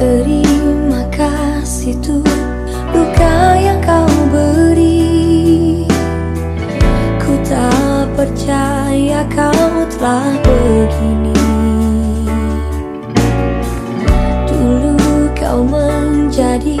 Terima kasih tuh luka yang kau beri. Ku tak percaya kau telah begini. Dulu kau menjadi